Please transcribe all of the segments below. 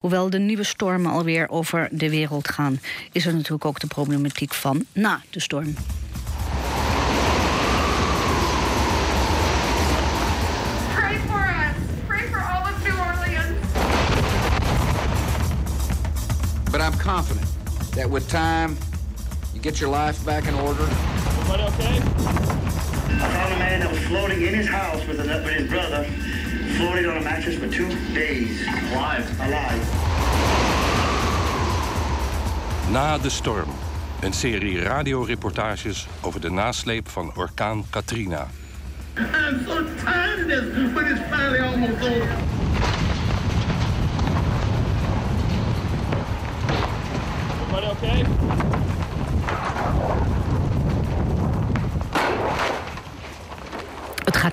Hoewel de nieuwe stormen alweer over de wereld gaan, is er natuurlijk ook de problematiek van na de storm. Pray for us. Pray for all of New Orleans. But I'm confident that with time, you get your life back in order. Everybody okay? I found a man that was floating in his house with his brother, floating on a mattress for two days. Alive. Alive. Na de storm. Een serie radioreportages over de nasleep van orkaan Katrina. I'm so tired of this, but it's finally almost over.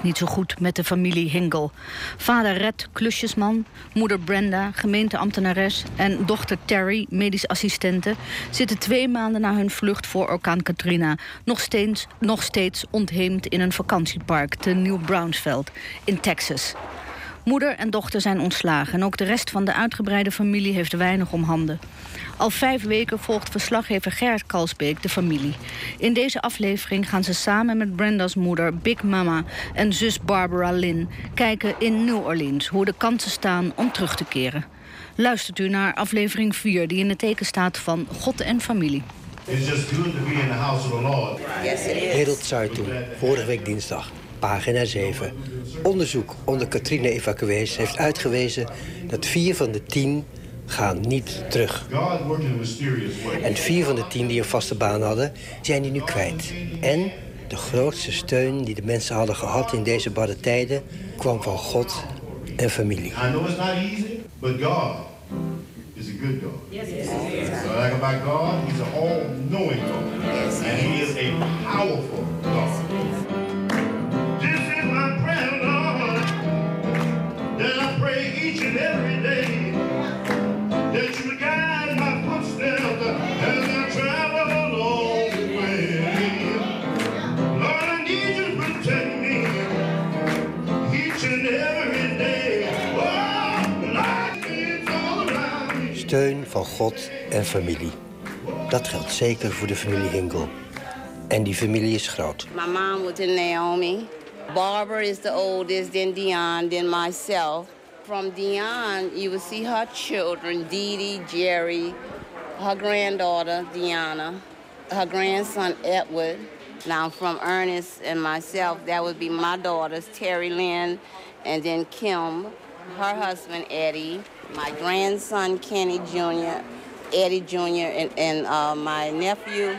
Niet zo goed met de familie Hingel. Vader Red, klusjesman, moeder Brenda, gemeenteambtenares en dochter Terry, medisch assistente, zitten twee maanden na hun vlucht voor orkaan Katrina nog steeds, nog steeds ontheemd in een vakantiepark te New Brownsveld in Texas. Moeder en dochter zijn ontslagen en ook de rest van de uitgebreide familie heeft weinig om handen. Al vijf weken volgt verslaggever Gerrit Kalsbeek de familie. In deze aflevering gaan ze samen met Brenda's moeder Big Mama en zus Barbara Lynn kijken in New Orleans hoe de kansen staan om terug te keren. Luistert u naar aflevering 4 die in het teken staat van God en familie. It's just good to be in the house of the Lord. Wereldzeitung, vorige week dinsdag, pagina 7. Onderzoek onder Katrina-evacuees heeft uitgewezen dat vier van de tien gaan niet terug. En vier van de tien die een vaste baan hadden, zijn die nu kwijt. En de grootste steun die de mensen hadden gehad in deze barre tijden... kwam van God en familie. I know it's not easy, but God is a good God. Yes, yes, I like about God, He's an all-knowing God. And He is a powerful God. Steun van God en familie. Dat geldt zeker voor de familie Hingel. En die familie is groot. My mom was in Naomi. Barbara is the oldest, then Dion, then myself. From Dion, you will see her children, Dee Dee, Jerry, her granddaughter, Deanna, her grandson, Edward. Now, from Ernest and myself, that would be my daughters, Terry Lynn, and then Kim, her husband, Eddie, my grandson, Kenny Jr., Eddie Jr., and, and uh, my nephew,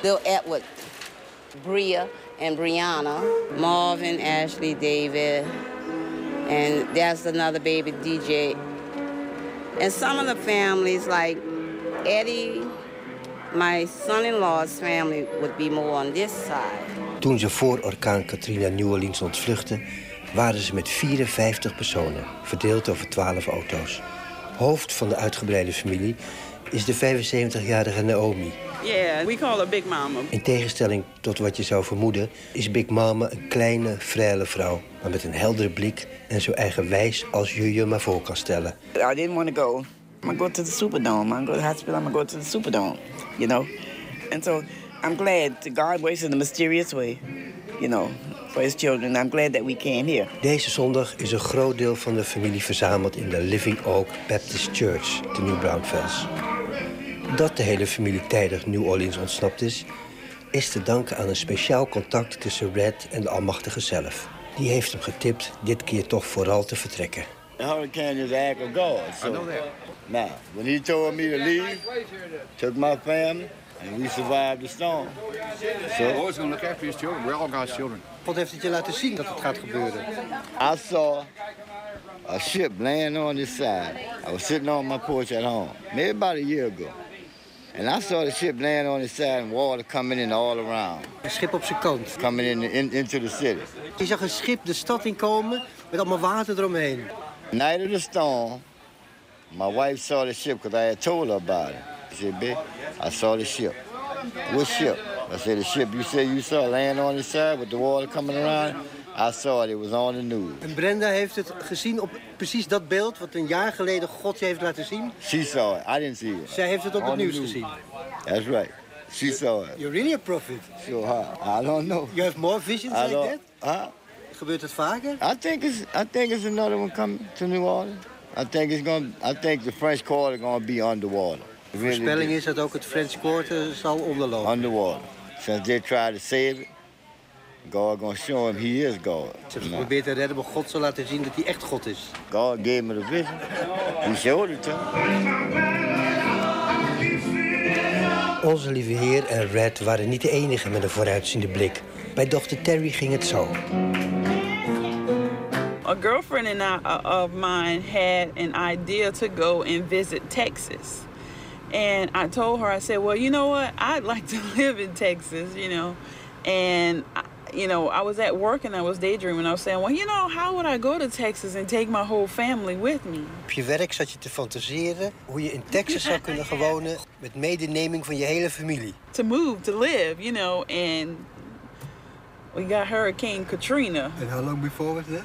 Bill Edward, Bria and Brianna, Marvin, Ashley, David, and that's another baby, DJ. And some of the families, like Eddie, my son-in-law's family would be more on this side. Toen ze voor orkaan Katrina New Orleans ontvluchtten... waren ze met 54 personen, verdeeld over 12 auto's. Hoofd van de uitgebreide familie is de 75-jarige Naomi. Yeah, we call her Big Mama. In tegenstelling tot wat je zou vermoeden... is Big Mama een kleine, vrije vrouw... maar met een heldere blik en zo eigenwijs als je je maar voor kan stellen. I didn't want to go. I'm gonna go to the Superdome. I'm gonna go to the hospital. I'm gonna go to the Superdome. You know, and so I'm glad that God works in a mysterious way. You know, for His children. I'm glad that we came here. Deze zondag is een groot deel van de familie verzameld... in de Living Oak Baptist Church te New Braunfels. Dat de hele familie tijdig New Orleans ontsnapt is... is te danken aan een speciaal contact tussen Red en de Almachtige zelf. Die heeft hem getipt dit keer toch vooral te vertrekken. The hurricane is the act of God. So, I know that. Now, when he told me to leave, took my family, and we survived the storm. The So Lord's going to look after his children. We're all God's children. God heeft het je laten zien dat het gaat gebeuren. I saw a ship laying on this side. I was sitting on my porch at home, maybe about a year ago. And I saw the ship laying on its side and water coming in all around, Een schip op zijn kant. coming in, in into the city. Je zag een schip de stad inkomen met allemaal water eromheen. Night of the storm, my wife saw the ship because I had told her about it. She said, babe, I saw the ship. What ship? I said, the ship you said you saw laying on its side with the water coming around. I saw it. It was on the news. En Brenda heeft het gezien op precies dat beeld... wat een jaar geleden God je heeft laten zien. She saw it. I didn't see it. Zij heeft het op On het nieuws news. gezien. That's right. She saw it. You're really a prophet. So how? I don't know. You have more visions I like that? Huh? Gebeurt het vaker? I think it's I think it's another one coming to New Orleans. I think it's gonna I think the French Quarter gonna be underwater. De voorspelling is dat ook het French Quarter zal onderlopen. Underwater. Since they tried to save it, God gonna show him he is God. Ze hebben Now, geprobeerd te redden, maar God zal laten zien dat hij echt God is. God gave me the vision. He showed it to me. Onze lieve heer en Red waren niet de enigen met een vooruitziende blik. Bij dochter Terry ging het zo. A girlfriend and I, uh, of mine had an idea to go and visit Texas. And I told her, I said, well, you know what? I'd like to live in Texas, you know. And, I- you know, I was at work and I was daydreaming. I was saying, well, you know, how would I go to Texas and take my whole family with me? Op je werk zat je te fantaseren hoe je in Texas zou kunnen gaan wonen... met medeneming van je hele familie. To move, to live, you know. And we got Hurricane Katrina. En how long before was that?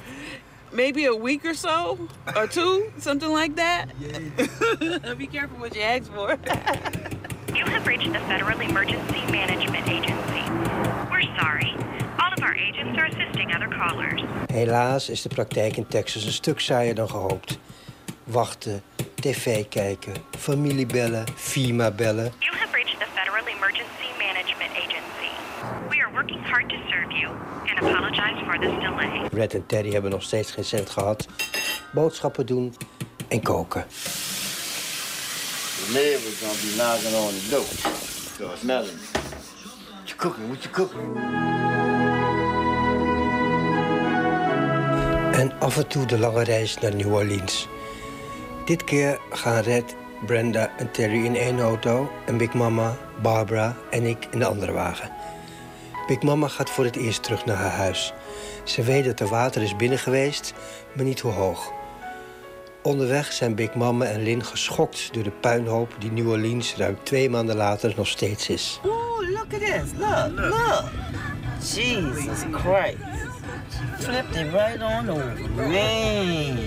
maybe a week or so or two, something like that. Be careful what you ask for. You have reached the Federal Emergency Management Agency. We're sorry. Our agents are assisting other callers. Helaas is de praktijk in Texas een stuk saaier dan gehoopt. Wachten, tv kijken, familie bellen, FEMA bellen. You have reached the Federal Emergency Management Agency. We are working hard to serve you and apologize for this delay. Red en Terry hebben nog steeds geen cent gehad. Boodschappen doen en koken. The neighbor's gonna be knocking on the door. What you cooking? What you cooking? En af en toe de lange reis naar New Orleans. Dit keer gaan Red, Brenda en Terry in één auto... en Big Mama, Barbara en ik in de andere wagen. Big Mama gaat voor het eerst terug naar haar huis. Ze weet dat er water is binnen geweest, maar niet hoe hoog. Onderweg zijn Big Mama en Lynn geschokt door de puinhoop... die New Orleans ruim twee maanden later nog steeds is. Oh, look at this. Look, look. Jesus Christ. Flipped it right on over. Man.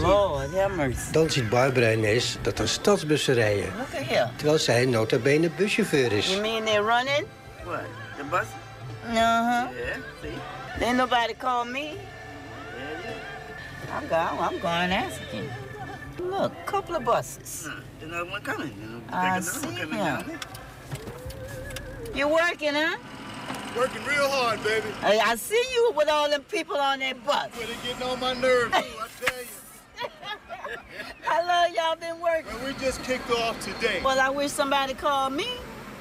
Lord, have mercy. Dan ziet Barbara ineens dat er stadsbussen rijden... Look at here. terwijl zij nota bene buschauffeur is. You mean they're running? What? The bus? Uh-huh. Yeah, see? Ain't nobody call me? I'm going, I'm going asking. Look, couple of buses. Another one coming. I see him. You working, huh? Working real hard, baby. I, I see you with all them people on that bus. But it's getting on my nerves, too, I tell you. How long y'all been working? Well, we just kicked off today. Well, I wish somebody called me.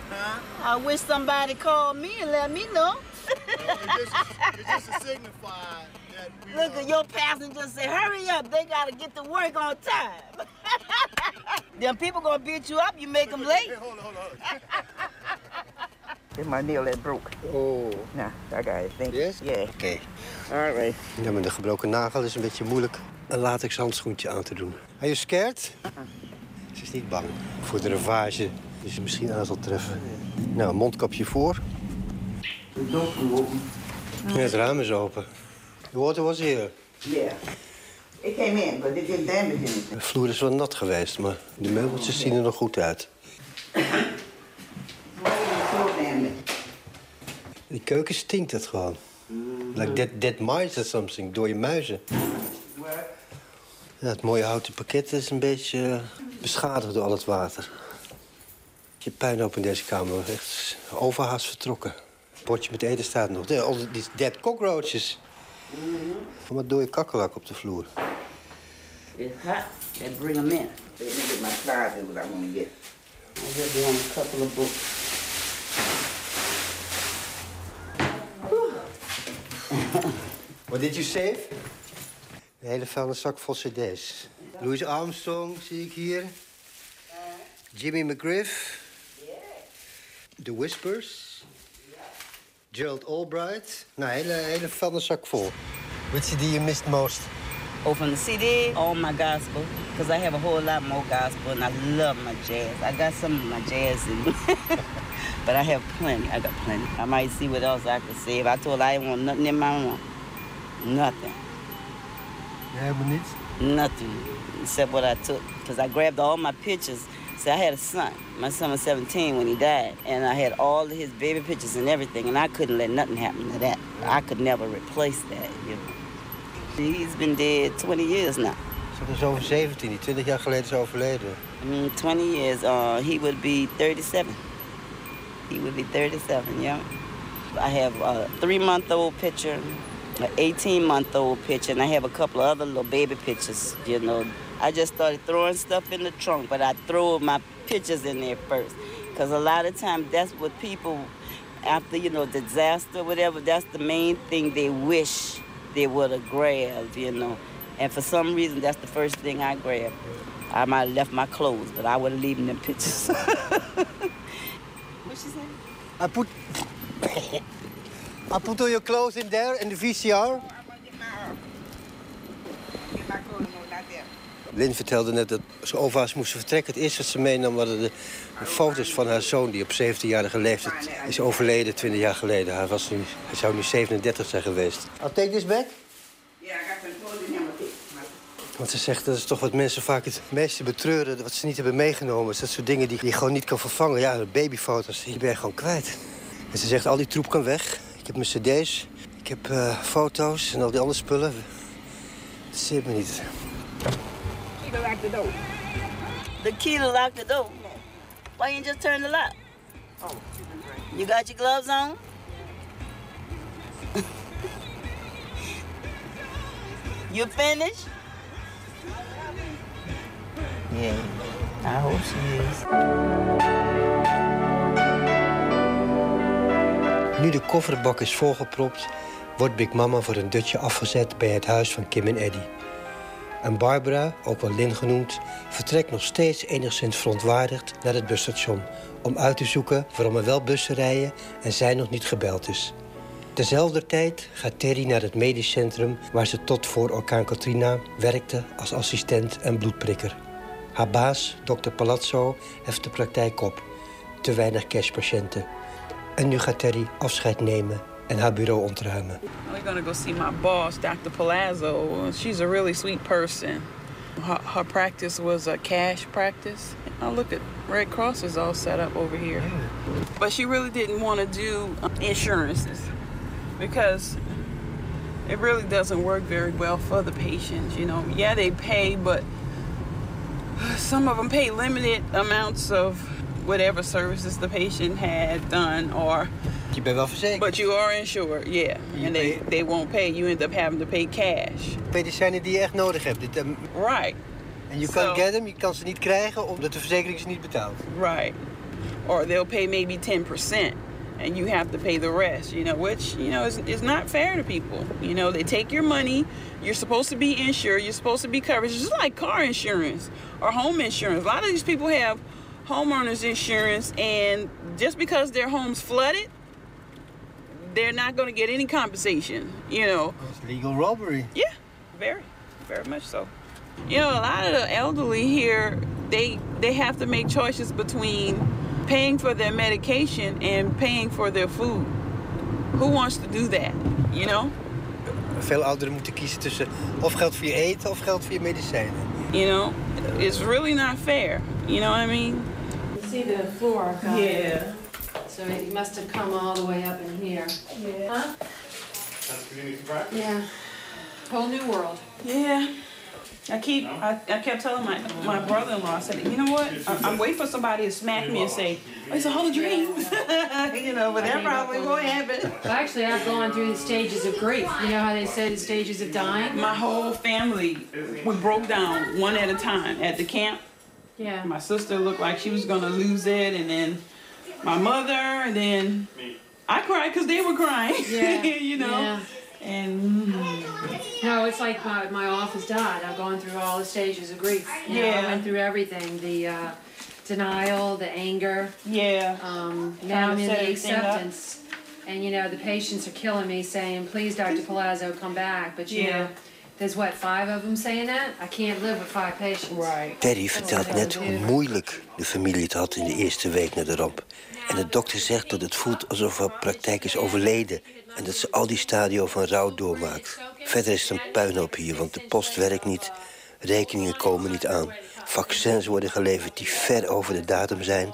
Huh? I wish somebody called me and let me know. it's, just, it's just to signify that we Look at your passengers say, hurry up, they gotta get to work on time. them people gonna beat you up, you make them late. Hey, hold on, hold on. my nail that broke. Oh. Nah, I got it. Thank Yes? Yeah. Oké. All right. Ja, met een gebroken nagel is een beetje moeilijk een latex handschoentje aan te doen. Are you scared? Ze is niet bang voor de ravage die ze misschien aan zal treffen. Nou, mondkapje voor. Ja, het raam is open. The water was here. Yeah. It came in, but it didn't damage anything. De vloer is wel nat geweest, maar de meubeltjes zien er nog goed uit. So damaged. Die keuken stinkt het gewoon. Like dead, dead mice or something, door je muizen. Ja, het mooie houten pakket is een beetje eh, beschadigd door al het water. Je puinhoop in deze kamer echt overhaast vertrokken. Het bordje met eten staat nog. De- Al die dead cockroaches. Van wat dode kakkelak op de vloer. It's hot. They bring them in. They at my closet what I want to get. I just doing a couple of books. What did you save? Een hele vuilniszak vol cd's. Louis Armstrong zie ik hier. Jimmy McGriff. The Whispers. Gerald Albright. Nou, hele, hele vuilniszak vol. Which CD you missed most? Oh, from the CD, all my gospel, because I have a whole lot more gospel, and I love my jazz. I got some of my jazz in me. but I have plenty. I got plenty. I might see what else I could save. I told her I didn't want nothing in my room. Nothing. Helemaal niets? Nothing. Except what I took. Because I grabbed all my pictures. See, I had a son. My son was 17 when he died. And I had all of his baby pictures and everything. And I couldn't let nothing happen to that. I could never replace that, you know. He's been dead 20 years now. So dat is over 17, die 20 jaar geleden is overleden. I mean, 20 years. Uh, he would be 37. He would be 37, yeah. I have a three-month-old picture, an 18-month-old picture, and I have a couple of other little baby pictures, you know. I just started throwing stuff in the trunk, but I throw my pictures in there first. Because a lot of times that's what people, after, you know, disaster, whatever, that's the main thing they wish they would have grabbed, you know. And for some reason, that's the first thing I grabbed. I might have left my clothes, but I wouldn't leave them pictures. what she say? I put... I put all your clothes in there, in the VCR. Lynn vertelde net dat ze overhaast moesten vertrekken. Het eerste wat ze meenam waren de foto's van haar zoon... die op 17-jarige leeftijd is overleden 20 jaar geleden. Hij, was nu, hij zou nu 37 zijn geweest. I'll take this back. Want ze zegt dat is toch wat mensen vaak het meeste betreuren... wat ze niet hebben meegenomen. Dat soort dingen die je gewoon niet kan vervangen. Ja, babyfoto's, die ben je gewoon kwijt. En ze zegt, al die troep kan weg. Ik heb mijn cd's, ik heb eh, foto's en al die andere spullen. Dat zit me niet. Key lock the door. The key to lock the door? Why you just turn the lock? Oh. You got your gloves on? you finished? Yeah, I hope she is. Nu de kofferbak is volgepropt, wordt Big Mama voor een dutje afgezet bij het huis van Kim en Eddie. En Barbara, ook wel Lin genoemd, vertrekt nog steeds enigszins verontwaardigd naar het busstation om uit te zoeken waarom er wel bussen rijden en zij nog niet gebeld is. Tezelfde tijd gaat Terry naar het medisch centrum waar ze tot voor orkaan Katrina werkte als assistent en bloedprikker. Haar baas, dokter Palazzo, heft de praktijk op. Te weinig cashpatiënten. En nu gaat Terry afscheid nemen en haar bureau ontruimen. We're gonna go see my boss, Dr. Palazzo. She's a really sweet person. Her, her practice was a cash practice. Oh, look at Red Cross is all set up over here. But she really didn't want to do uh, insurances because it really doesn't work very well for the patients. You know, yeah, they pay, but some of them pay limited amounts of whatever services the patient had done or Je bent wel verzekerd. but you are insured yeah. And they, they won't pay. You end up having to pay cash. Medicijnen die je echt nodig hebt. Dit, ehm, right. En you So- kan get them, je kan ze niet krijgen omdat de verzekering ze niet betaalt. right. Or they'll pay maybe 10% and you have to pay the rest you know which you know is, is not fair to people. You know they take your money. You're supposed to be insured. You're supposed to be covered. It's just like car insurance or home insurance. A lot of these people have homeowners insurance and just because their home's flooded they're not going to get any compensation you know It's legal robbery. yeah, very, very much so. You know, a lot of the elderly here, they they have to make choices between paying for their medication and paying for their food. Who wants to do that? You know? Veel ouderen moeten kiezen tussen of geld voor je eten of geld voor je medicijnen. You know, it's really not fair. You know what I mean? You see the floor? guy? Yeah. So it must have come all the way up in here. Yeah. Huh? Yeah. Whole new world. Yeah. I keep, I, I kept telling my, my brother-in-law, I said, you know what? I, I'm waiting for somebody to smack me and say, oh, it's a whole dream. you know, but that probably won't happen. Well, actually, I've gone through the stages of grief. You know how they say the stages of dying? My whole family, we broke down one at a time at the camp. Yeah. My sister looked like she was gonna lose it, and then my mother, and then Me. I cried because they were crying. Yeah. you know. Yeah. And No, it's like my, my office died. I've gone through all the stages of grief. You know, I went through everything. The uh, denial, the anger. Yeah. Um, now I'm in the acceptance. And, you know, the patients are killing me saying, please, Dr. Palazzo, come back. But, you Yeah. know, There's what, five of them saying that? I can't live with five patients. Right. Terry vertelt net hoe moeilijk de familie het had in de eerste week na de ramp. En de dokter zegt dat het voelt alsof haar praktijk is overleden... en dat ze al die stadio van rouw doormaakt. Verder is het een puinhoop hier, want de post werkt niet... rekeningen komen niet aan. Vaccins worden geleverd die ver over de datum zijn...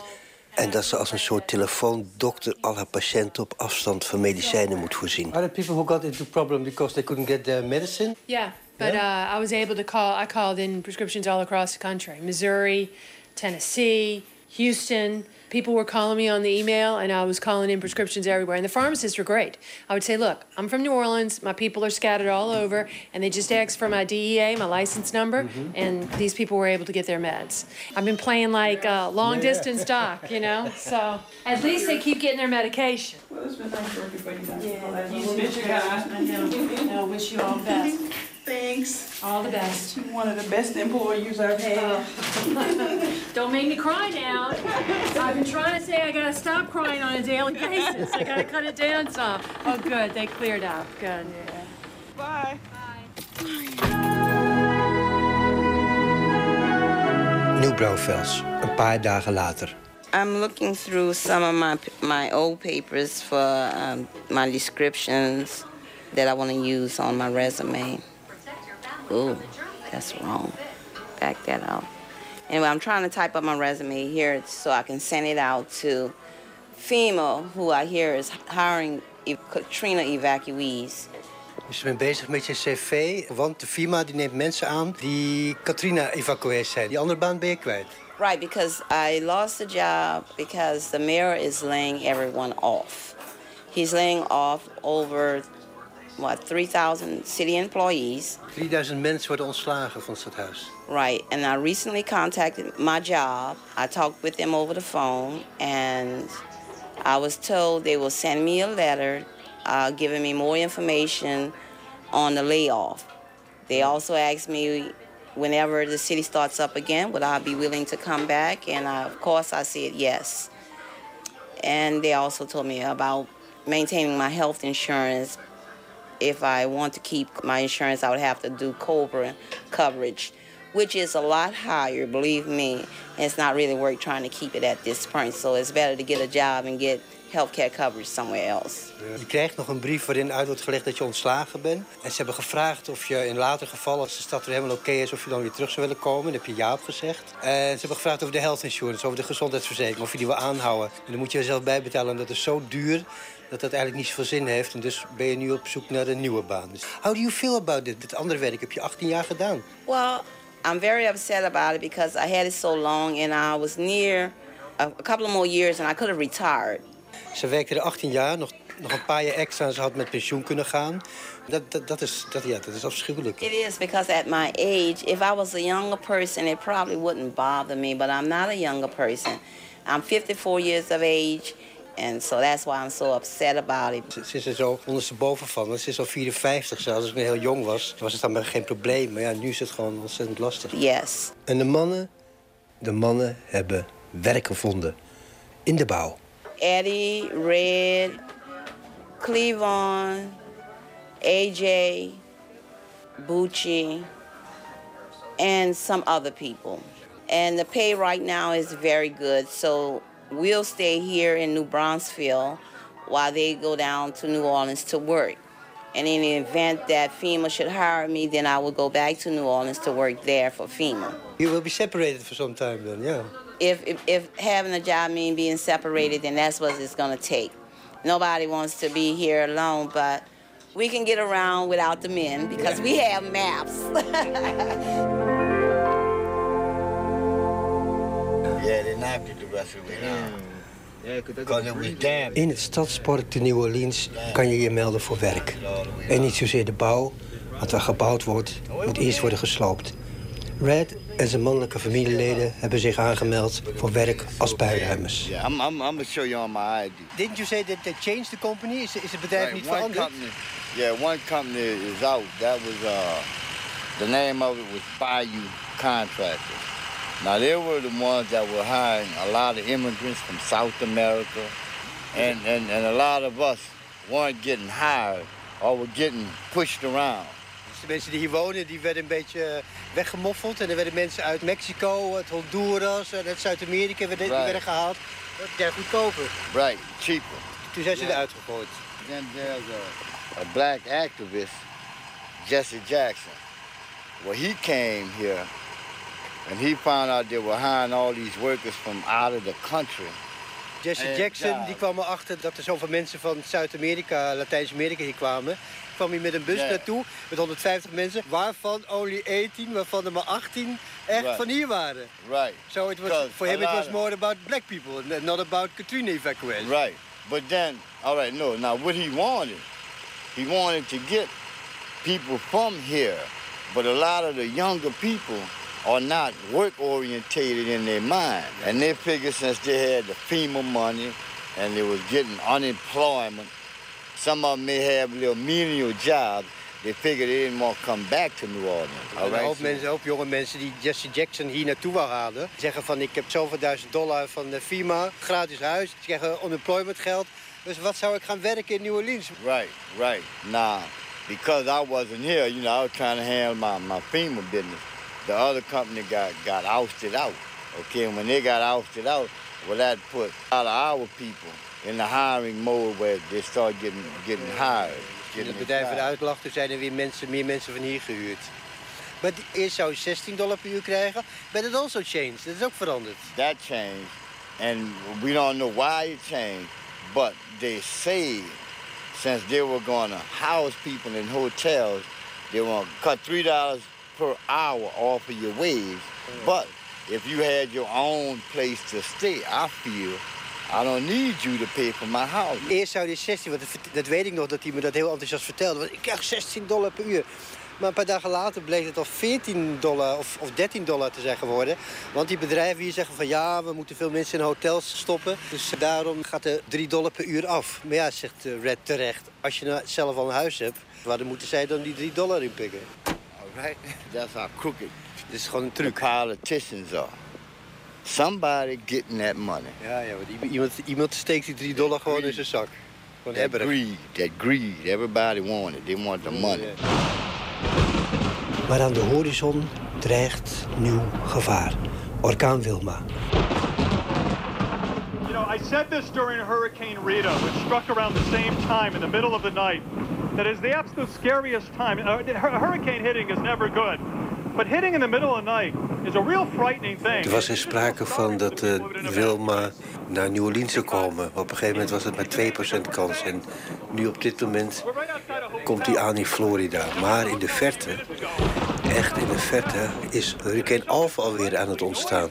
en dat ze als een soort telefoondokter al haar patiënten op afstand van medicijnen moet voorzien. Are there people who got into problem because they couldn't get their medicine? Yeah, but uh, I was able to call. I called in prescriptions all across the country: Missouri, Tennessee, Houston. People were calling me on the email, and I was calling in prescriptions everywhere. And the pharmacists were great. I would say, "Look, I'm from New Orleans. My people are scattered all over, and they just asked for my DEA, my license number, and these people were able to get their meds. I've been playing like uh, long distance doc, you know. So at least they keep getting their medication. Well, it's been nice working for you guys. Yeah, you you spit your guy. I know. I wish you all the best. Thanks. All the best. You're one of the best employees I've had. Don't make me cry now. I've been trying to say I gotta stop crying on a daily basis. I gotta cut it down some. Oh, good. They cleared up. Good. Bye. Nieuw Braunfels, een paar dagen later. I'm looking through some of my my old papers for um, my descriptions that I want to use on my resume. Ooh, that's wrong. Back that out. Anyway, I'm trying to type up my resume here so I can send it out to FEMA, who I hear is hiring Katrina evacuees. Dus je bent bezig met je cv, want de firma die neemt mensen aan die Katrina-evacuees zijn. Die andere baan ben je kwijt. Right, because I lost the job because the mayor is laying everyone off. He's laying off over, what, 3,000 city employees. 3000 mensen worden ontslagen van het stadhuis. Right, and I recently contacted my job. I talked with them over the phone, and I was told they will send me a letter uh, giving me more information on the layoff. They also asked me whenever the city starts up again, would I be willing to come back? And uh, of course, I said yes. And they also told me about maintaining my health insurance. If I want to keep my insurance, I would have to do Cobra coverage, which is a lot higher, believe me. It's not really worth trying to keep it at this point. So it's better to get a job and get healthcare coverage somewhere else. Je krijgt nog een brief waarin uit wordt gelegd dat je ontslagen bent. En ze hebben gevraagd of je in later gevallen, als de stad weer helemaal oké is... of je dan weer terug zou willen komen. Daar heb je ja op gezegd. En ze hebben gevraagd over de health insurance, over de gezondheidsverzekering... of je die wil aanhouden. En dan moet je er zelf bij betalen en dat is zo duur... dat dat eigenlijk niet zoveel zin heeft. En dus ben je nu op zoek naar een nieuwe baan. Dus how do you feel about dit? Dit andere werk heb je 18 jaar gedaan. Well, I'm very upset about it because I had it so long and I was near a couple of more years and I could have retired. Ze werkte er 18 jaar, nog, nog een paar jaar extra en ze had met pensioen kunnen gaan. Dat, dat, dat, is, dat, ja, dat is afschuwelijk. It is because at my age, if I was a younger person, it probably wouldn't bother me, but I'm not a younger person. I'm 54 years of age, and so that's why I'm so upset about it. Ze, ze is er zo ondersteboven van. Ze is al 54 zelfs. Als ik heel jong was, was het dan maar geen probleem. Maar ja, nu is het gewoon ontzettend lastig. Yes. En de mannen? De mannen hebben werk gevonden. In de bouw. Eddie, Red, Cleavon, AJ, Bucci, and some other people. And the pay right now is very good, so we'll stay here in New Braunfels while they go down to New Orleans to work. And in the event that FEMA should hire me, then I will go back to New Orleans to work there for FEMA. You will be separated for some time then, yeah. If, if, if having a job means being separated, then that's what it's going to take. Nobody wants to be here alone, but we can get around without the men because we have maps. Yeah, they knocked it the rest of the way down. Because it was damaged. In het stadspark te New Orleans kan je je melden voor werk. En niet zozeer de bouw. Wat er gebouwd wordt, moet eerst worden gesloopt. Red en zijn mannelijke familieleden hebben zich aangemeld voor werk als puinruimers. Yeah, I'm, I'm, I'm gonna show you on my ID. Didn't you say that they changed the company? Is, is het bedrijf niet one veranderd? company, yeah, one company is out. That was uh, the name of it was Bayou Contractors. Now they were the ones that were hiring a lot of immigrants from South America, and, and, and a lot of us weren't getting hired or were getting pushed around. Dus de mensen die hier wonen, die werden een beetje eh, weggemoffeld. En er werden mensen uit Mexico, uit Honduras en uit Zuid-Amerika die Right. werden gehaald. Dat is goedkoper. Right, cheaper. Toen zijn ze Yeah. eruit gegooid. Then there's a, a black activist, Jesse Jackson. Well, he came here and he found out they were hiring all these workers from out of the country. Jesse En Jackson ja. die kwam erachter dat er zoveel mensen van Zuid-Amerika, Latijns-Amerika hier kwamen. kwam hij met een bus Ja. naartoe met 150 mensen, waarvan only 18, waarvan er maar 18 echt Right. van hier waren. Right. So it was, for him it was more about black people, not about Katrina evacuation. Right. But then, all right, no. Now, what he wanted, he wanted to get people from here. But a lot of the younger people are not work orientated in their mind. And they figured since they had the FEMA money and they was getting unemployment, some of them may have little menial jobs. They figured they didn't want to come back to New Orleans. All En een hoop, mensen, hoop jonge mensen die Jesse Jackson hier naartoe wou halen. Zeggen van ik heb zoveel duizend dollar van de FIMA, gratis huis. Ze krijgen unemployment geld. Dus wat zou ik gaan werken in New Orleans? Right, right. Now, because I wasn't here, you know, I was trying to handle my, my FEMA business. The other company got, got ousted out. Okay, and when they got ousted out, well, that put a lot of our people in the hiring mode where they start getting, getting hired. Getting het bedrijf hired. eruit lag, toen zijn er weer mensen, meer mensen van hier gehuurd. Maar eerst zou je 16 dollar per uur krijgen. But it also changed. Dat is ook veranderd. That changed, and we don't know why it changed, but they say since they were going to house people in hotels, they want to cut three dollars per hour off of your wage. But if you had your own place to stay, I feel I don't need you to pay for my house. Eerst zou die 16, want dat, weet ik nog dat hij me dat heel enthousiast vertelde. Want ik krijg 16 dollar per uur. Maar een paar dagen later bleek het al 14 dollar of, of 13 dollar te zijn geworden. Want die bedrijven hier zeggen van ja, we moeten veel mensen in hotels stoppen. Dus daarom gaat er 3 dollar per uur af. Maar ja, zegt eh, Red terecht, als je nou zelf al een huis hebt... waar moeten zij dan die 3 dollar in pikken? All right? That's how crooked Dit is gewoon een the truc. politicians are. Somebody getting that money. Ja, ja, want iemand, iemand steekt die 3 dollar gewoon in zijn zak. Gewoon That hebberig. greed, that greed. Everybody want it. They want the money. Maar aan de horizon dreigt nieuw gevaar. Orkaan Wilma. You know, I said this during Hurricane Rita, which struck around the same time in the middle of the night, that is the absolute scariest time. Uh, the hur- hurricane hitting is never good, but hitting in the middle of the night is a real frightening thing. Er was er sprake van dat eh, Wilma naar New Orleans zou komen. Op een gegeven moment was het maar 2% kans. En nu op dit moment komt hij aan in Florida. Maar in de verte, echt in de verte, is Hurricane Alpha alweer aan het ontstaan.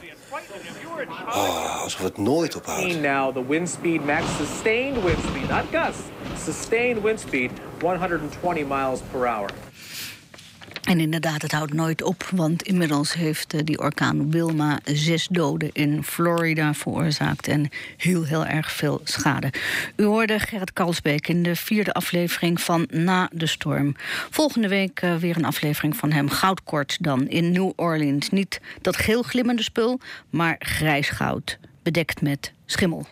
Oh, nooit. Now the wind speed, max sustained wind speed, not gusts, sustained wind speed, 120 miles per hour. En inderdaad, het houdt nooit op, want inmiddels heeft eh, die orkaan Wilma zes doden in Florida veroorzaakt en heel, heel erg veel schade. U hoorde Gerrit Kalsbeek in de vierde aflevering van Na de Storm. Volgende week eh, weer een aflevering van hem, goudkort dan, in New Orleans. Niet dat geel glimmende spul, maar grijs goud, bedekt met schimmel.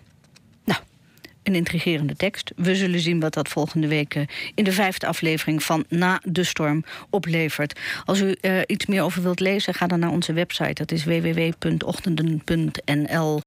Een intrigerende tekst. We zullen zien wat dat volgende week eh, in de vijfde aflevering van Na de Storm oplevert. Als u eh, iets meer over wilt lezen, ga dan naar onze website. Dat is www.ochtenden.nl.